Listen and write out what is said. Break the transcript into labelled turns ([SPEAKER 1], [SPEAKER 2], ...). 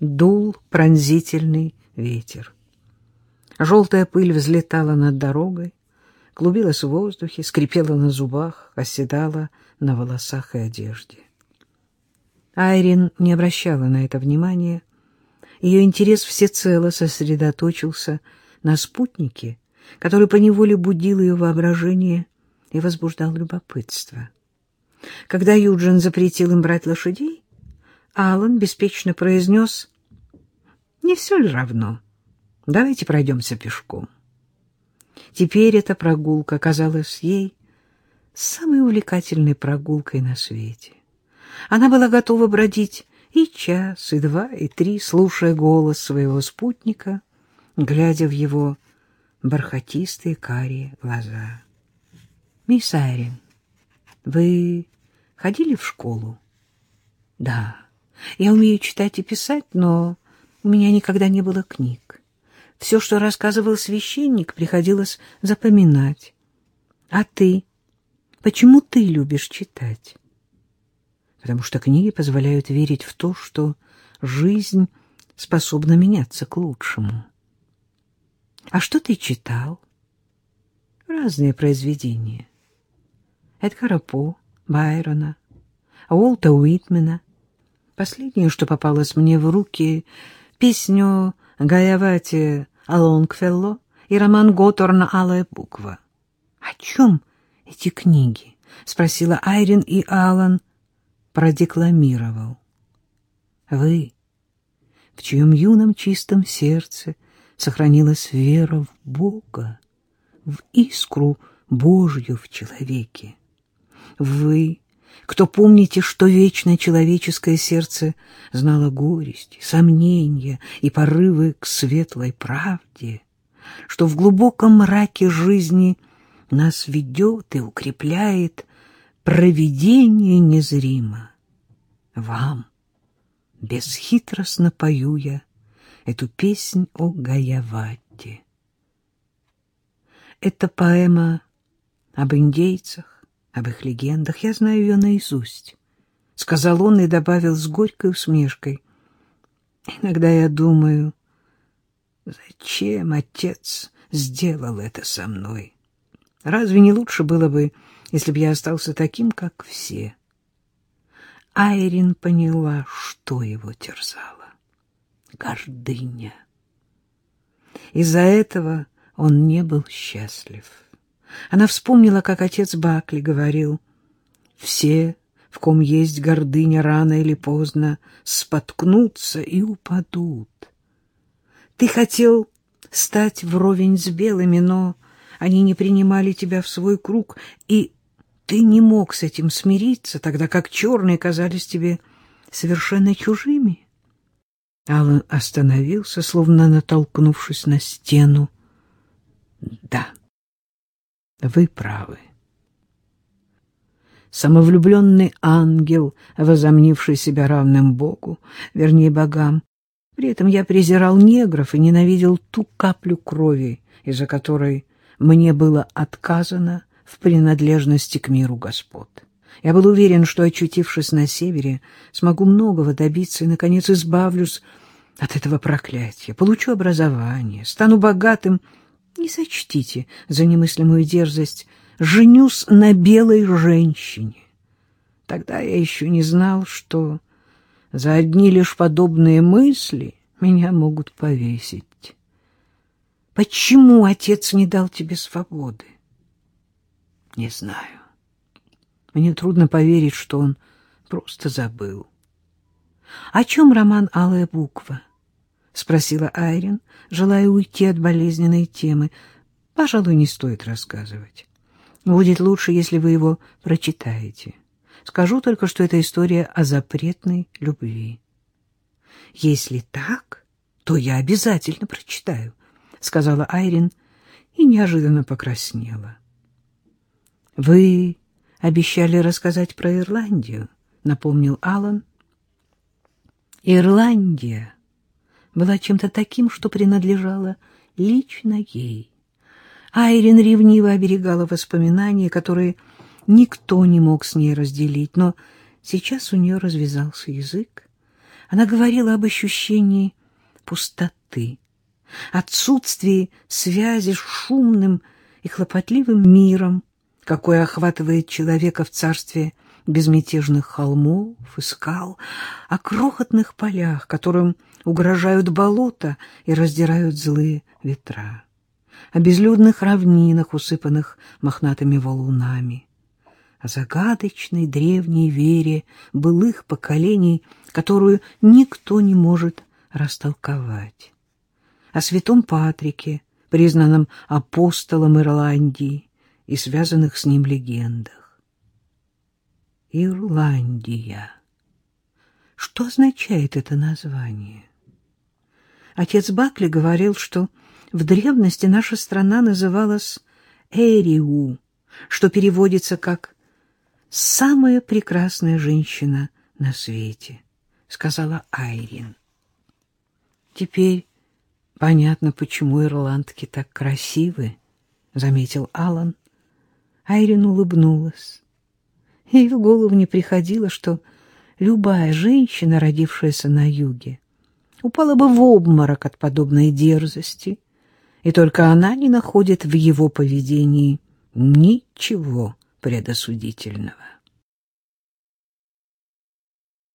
[SPEAKER 1] дул пронзительный ветер. Желтая пыль взлетала над дорогой, клубилась в воздухе, скрипела на зубах, оседала на волосах и одежде. Айрин не обращала на это внимания. Ее интерес всецело сосредоточился на спутнике, который поневоле будил ее воображение и возбуждал любопытство. Когда Юджин запретил им брать лошадей, Аллан беспечно произнес «Не все ли равно? Давайте пройдемся пешком». Теперь эта прогулка казалась ей самой увлекательной прогулкой на свете. Она была готова бродить и час, и два, и три, слушая голос своего спутника, глядя в его бархатистые карие глаза. «Мисс Айрин, вы ходили в школу?» «Да, я умею читать и писать, но у меня никогда не было книг. Все, что рассказывал священник, приходилось запоминать. А ты? Почему ты любишь читать?» «Потому что книги позволяют верить в то, что жизнь способна меняться к лучшему». А что ты читал? Разные произведения. Эдгара По, Байрона, Уолта Уитмена. Последнее, что попалось мне в руки, песню Гаявати Лонгфелло и роман Готорна «Алая буква». — О чем эти книги? — спросила Айрин, и Алан продекламировал. — Вы, в чьем юном чистом сердце — сохранилась вера в Бога, в искру Божью в человеке. Вы, кто помните, что вечное человеческое сердце знало горесть, сомнения и порывы к светлой правде, что в глубоком мраке жизни нас ведет и укрепляет провидение незримо. Вам бесхитростно пою я эту песнь о Гаявате. Это поэма об индейцах, об их легендах. Я знаю ее наизусть, — сказал он и добавил с горькой усмешкой. Иногда я думаю, зачем отец сделал это со мной? Разве не лучше было бы, если бы я остался таким, как все? Айрин поняла, что его терзало гордыня. Из-за этого он не был счастлив. Она вспомнила, как отец Бакли говорил, «Все, в ком есть гордыня, рано или поздно споткнутся и упадут. Ты хотел стать вровень с белыми, но они не принимали тебя в свой круг, и ты не мог с этим смириться, тогда как черные казались тебе совершенно чужими». Аллан остановился, словно натолкнувшись на стену. Да, вы правы. Самовлюбленный ангел, возомнивший себя равным Богу, вернее, богам. При этом я презирал негров и ненавидел ту каплю крови, из-за которой мне было отказано в принадлежности к миру господ. Я был уверен, что, очутившись на севере, смогу многого добиться и, наконец, избавлюсь от этого проклятия, получу образование, стану богатым. Не сочтите за немыслимую дерзость, женюсь на белой женщине. Тогда я еще не знал, что за одни лишь подобные мысли меня могут повесить. Почему отец не дал тебе свободы? Не знаю. Мне трудно поверить, что он просто забыл. О чем роман «Алая буква»? — спросила Айрин, желая уйти от болезненной темы. — Пожалуй, не стоит рассказывать. Будет лучше, если вы его прочитаете. Скажу только, что это история о запретной любви. — Если так, то я обязательно прочитаю, — сказала Айрин и неожиданно покраснела. — Вы обещали рассказать про Ирландию, — напомнил Алан. — Ирландия была чем-то таким, что принадлежало лично ей. Айрин ревниво оберегала воспоминания, которые никто не мог с ней разделить, но сейчас у нее развязался язык. Она говорила об ощущении пустоты, отсутствии связи с шумным и хлопотливым миром, какой охватывает человека в царстве безмятежных холмов и скал, о крохотных полях, которым угрожают болота и раздирают злые ветра, о безлюдных равнинах, усыпанных мохнатыми валунами, о загадочной древней вере былых поколений, которую никто не может растолковать, о святом Патрике, признанном апостолом Ирландии и связанных с ним легендах. Ирландия. Что означает это название? Отец Бакли говорил, что в древности наша страна называлась Эриу, что переводится как «самая прекрасная женщина на свете», — сказала Айрин. Теперь понятно, почему ирландки так красивы, — заметил Алан. Айрин улыбнулась. Ей в голову не приходило, что любая женщина, родившаяся на юге, упала бы в обморок от подобной дерзости, и только она не находит в его поведении ничего предосудительного.